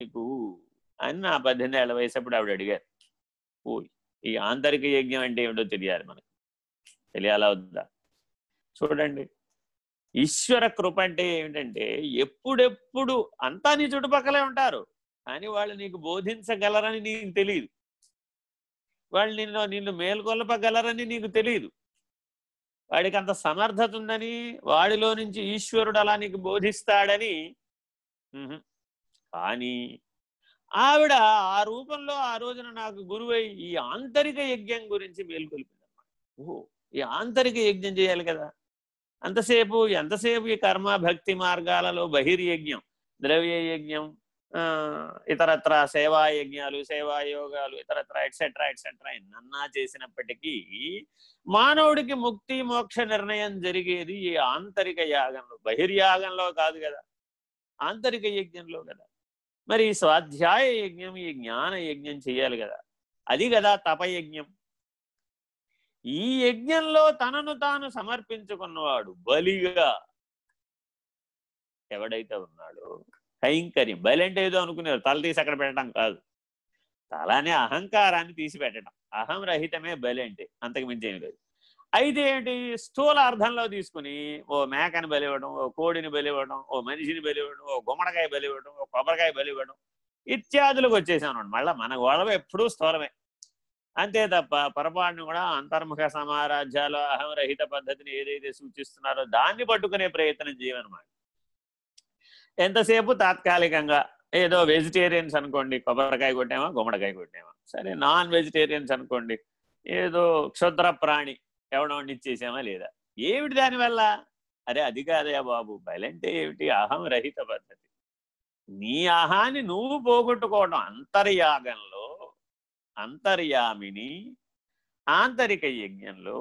నీకు అని నా పద్దెనిమిది ఏళ్ళ వయసప్పుడు ఆవిడ అడిగారు. ఓ ఈ ఆంతరిక యజ్ఞం అంటే ఏమిటో తెలియాలి మనకి. తెలియాలా వద్దా? చూడండి. ఈశ్వర కృప అంటే ఏమిటంటే ఎప్పుడెప్పుడు అంతా నీ చుట్టుపక్కలే ఉంటారు. కానీ వాళ్ళు నీకు బోధించగలరని నీకు తెలియదు. వాళ్ళు నిన్ను నిన్ను మేల్కొల్పగలరని నీకు తెలియదు. వాడికి అంత సమర్థత ఉందని వాడిలో నుంచి ఈశ్వరుడు అలా నీకు బోధిస్తాడని కానీ ఆవిడ ఆ రూపంలో ఆ రోజున నాకు గురువై ఈ ఆంతరిక యజ్ఞం గురించి మేల్కొల్పిందన్నమాట. ఓహో ఈ ఆంతరిక యజ్ఞం చేయాలి కదా. అంతసేపు ఎంతసేపు ఈ కర్మ భక్తి మార్గాలలో బహిర్యజ్ఞం ద్రవ్య యజ్ఞం ఆ, ఇతరత్ర సేవా యజ్ఞాలు సేవా యోగాలు ఇతరత్ర ఎట్సెట్రా ఎట్సెట్రా ఎన్నన్నా చేసినప్పటికీ మానవుడికి ముక్తి మోక్ష నిర్ణయం జరిగేది ఈ ఆంతరిక యాగంలో బహిర్యాగంలో కాదు కదా. ఆంతరిక యజ్ఞంలో కదా. మరి స్వాధ్యాయ యజ్ఞం ఈ జ్ఞాన యజ్ఞం చేయాలి కదా. అది కదా తపయజ్ఞం. ఈ యజ్ఞంలో తనను తాను సమర్పించుకున్నవాడు బలిగా ఎవడైతే ఉన్నాడో కైంకర్యం బలి అంటే ఏదో అనుకునేవారు తల తీసి అక్కడ పెట్టడం కాదు. తలనే అహంకారాన్ని తీసి పెట్టడం అహం రహితమే బలి అంటే అంతకు మించి లేదు. అయితే ఏంటి స్థూల అర్థంలో తీసుకుని ఓ మేకని బలివ్వడం ఓ కోడిని బలివ్వడం ఓ మనిషిని బలివ్వడం ఓ గుమ్మడికాయ బలివ్వడం ఓ కొబ్బరికాయ బలివ్వడం ఇత్యాదులకు వచ్చేసాం అనమాట మళ్ళీ మన గొడవ ఎప్పుడూ స్థూలమే. అంతే తప్ప పొరపాటును కూడా అంతర్ముఖ సమారాధ్యాలు అహంరహిత పద్ధతిని ఏదైతే సూచిస్తున్నారో దాన్ని పట్టుకునే ప్రయత్నం చేయమన్నమాట. ఎంతసేపు తాత్కాలికంగా ఏదో వెజిటేరియన్స్ అనుకోండి కొబ్బరికాయ కొట్టామా గుమ్మడికాయ కొట్టామా సరే నాన్ వెజిటేరియన్స్ అనుకోండి ఏదో క్షుద్ర ప్రాణి ఎవడో ఇచ్చేసామా లేదా? ఏమిటి దానివల్ల అరే అది కాదయా బాబు. బలంటే ఏమిటి? అహం రహిత పద్ధతి. నీ అహాన్ని నువ్వు పోగొట్టుకోవడం అంతర్యాగంలో అంతర్యామిని ఆంతరిక యజ్ఞంలో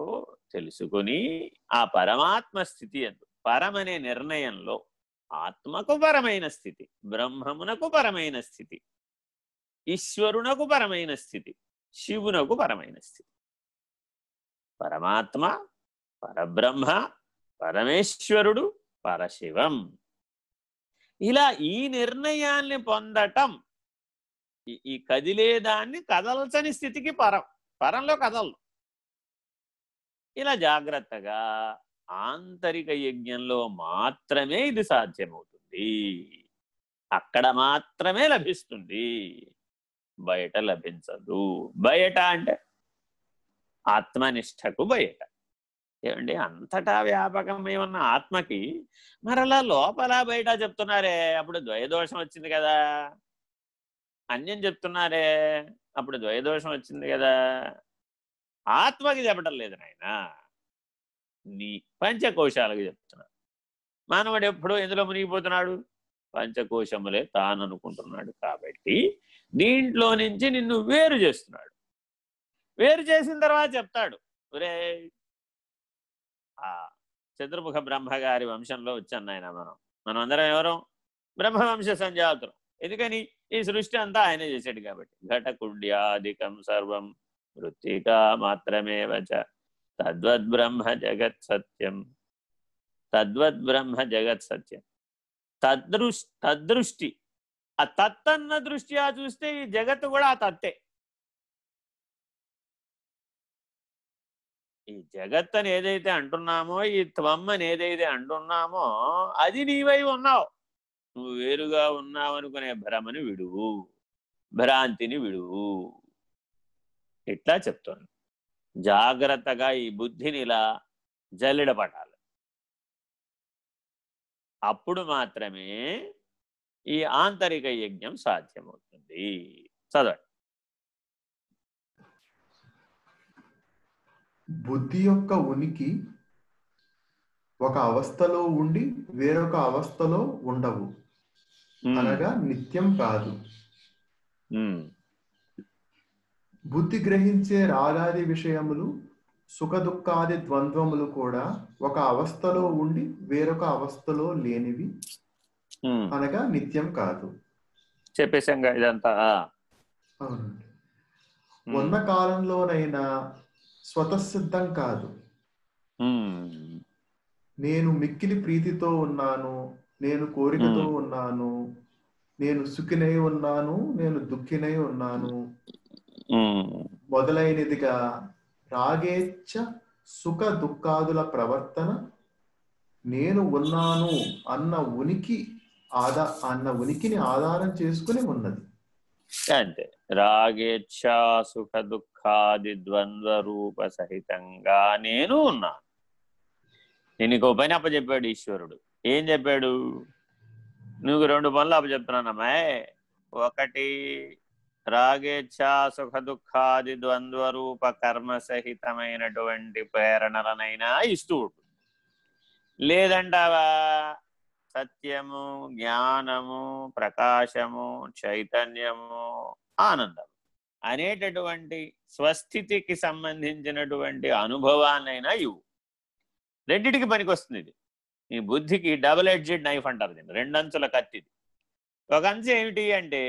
తెలుసుకుని ఆ పరమాత్మ స్థితి ఎందు పరమనే నిర్ణయంలో ఆత్మకు పరమైన స్థితి బ్రహ్మమునకు పరమైన స్థితి ఈశ్వరునకు పరమైన స్థితి శివునకు పరమైన స్థితి. పరమాత్మ పరబ్రహ్మ పరమేశ్వరుడు పరశివం. ఇలా ఈ నిర్ణయాన్ని పొందటం ఈ- కదిలేదాన్ని కదల్చని స్థితికి పరం పరంలో కదలదు ఇలా జాగ్రత్తగా ఆంతరిక యజ్ఞంలో మాత్రమే ఇది సాధ్యమవుతుంది. అక్కడ మాత్రమే లభిస్తుంది. బయట లభించదు. బయట అంటే ఆత్మనిష్టకు బయట. ఏమండి? అంతటా వ్యాపకమేమన్న ఆత్మకి? మరలా లోపల బయట చెప్తున్నారే అప్పుడు ద్వయదోషం వచ్చింది కదా. అన్యం చెప్తున్నారే అప్పుడు ద్వయదోషం వచ్చింది కదా. ఆత్మకి చెప్పడం లేదు నాయన. నీ పంచకోశాలకు చెప్తున్నాడు. మానవుడు ఎప్పుడూ ఎందులో మునిగిపోతున్నాడు? పంచకోశములే తాను అనుకుంటున్నాడు కాబట్టి దీంట్లో నుంచి నిన్ను వేరు చేస్తున్నాడు. వేరు చేసిన తర్వాత చెప్తాడు. ఒరే ఆ చతుర్ముఖ బ్రహ్మగారి వంశంలో వచ్చాను ఆయన మనం. మనం అందరం ఎవరు? బ్రహ్మవంశ సంజాతులు. ఎందుకని? ఈ సృష్టి అంతా ఆయనే చేశాడు కాబట్టి. ఘటకుండ్యాధికం సర్వం వృత్తికా మాత్రమే వచ తద్వద్బ్రహ్మ జగత్ సత్యం. తద్వద్బ్రహ్మ జగత్ సత్యం. తదృష్ తదృష్టి ఆ తత్తన్న దృష్ట్యా చూస్తే ఈ జగత్తు కూడా ఆ తత్తే. ఈ జగత్ అని ఏదైతే అంటున్నామో ఈ త్వమ్మని ఏదైతే అంటున్నామో అది నీవై ఉన్నావు. నువ్వు వేరుగా ఉన్నావు అనుకునే భ్రమని విడువు. భ్రాంతిని విడువు. ఇట్లా చెప్తోంది. జాగ్రత్తగా ఈ బుద్ధిని ఇలా జల్లిడపడాలి. అప్పుడు మాత్రమే ఈ ఆంతరిక యజ్ఞం సాధ్యమవుతుంది. చదవండి. బుద్ధి యొక్క ఉనికి ఒక అవస్థలో ఉండి వేరొక అవస్థలో ఉండవు. అనగా నిత్యం కాదు. బుద్ధి గ్రహించే రాగాది విషయములు సుఖ దుఃఖాది ద్వంద్వములు కూడా ఒక అవస్థలో ఉండి వేరొక అవస్థలో లేనివి. అనగా నిత్యం కాదు. చెప్పేశాంగా ఇదంతా. అవునండి. ఉన్న కాలంలోనైనా స్వతసిద్ధం కాదు ఉమ్, నేను మిక్కిలి ప్రీతితో ఉన్నాను నేను కోరికతో మ్మ్. ఉన్నాను నేను సుఖినై ఉన్నాను నేను దుఃఖినై ఉన్నాను. ఉమ్, మొదలైనదిగా రాగేచ్ఛ సుఖ దుఃఖాదుల ప్రవర్తన నేను ఉన్నాను అన్న ఉనికి ఆదా అన్న ఉనికిని ఆధారం చేసుకుని ఉన్నది. అంతే. రాగేచ్ఛా సుఖ దుఃఖాది ద్వంద్వ రూప సహితంగా నేను ఉన్నాను. నేను ఇంకో పని అప్పచెప్పాడు ఈశ్వరుడు. ఏం చెప్పాడు? నువ్వు రెండు పనులు అప్పచెప్తున్నానమ్మాయ్ ఒకటి రాగేచ్ఛా సుఖ దుఃఖాది ద్వంద్వ రూప కర్మ సహితమైనటువంటి ప్రేరణలనైనా ఇస్తూ లేదంటావా? సత్యము జ్ఞానము ప్రకాశము చైతన్యము ఆనందం అనేటటువంటి స్వస్థితికి సంబంధించినటువంటి అనుభవాన్నైనా ఇవ్వు. రెండిటికి పనికొస్తుంది ఇది. ఈ బుద్ధికి డబుల్ ఎడ్జెడ్ నైఫ్ అంటారు దీన్ని. రెండంచుల కత్తిది. ఒక అంచు ఏమిటి అంటే